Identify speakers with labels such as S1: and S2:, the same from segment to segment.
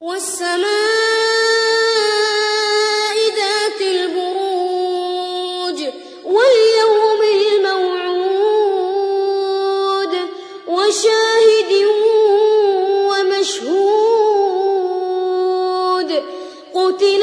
S1: والسماء ذات البروج واليوم الموعود وشاهد ومشهود قتل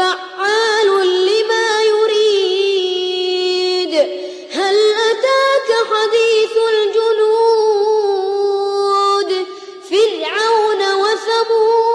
S1: فعال لما يريد. هل أتاك حديث الجنود؟ فرعون وثمود.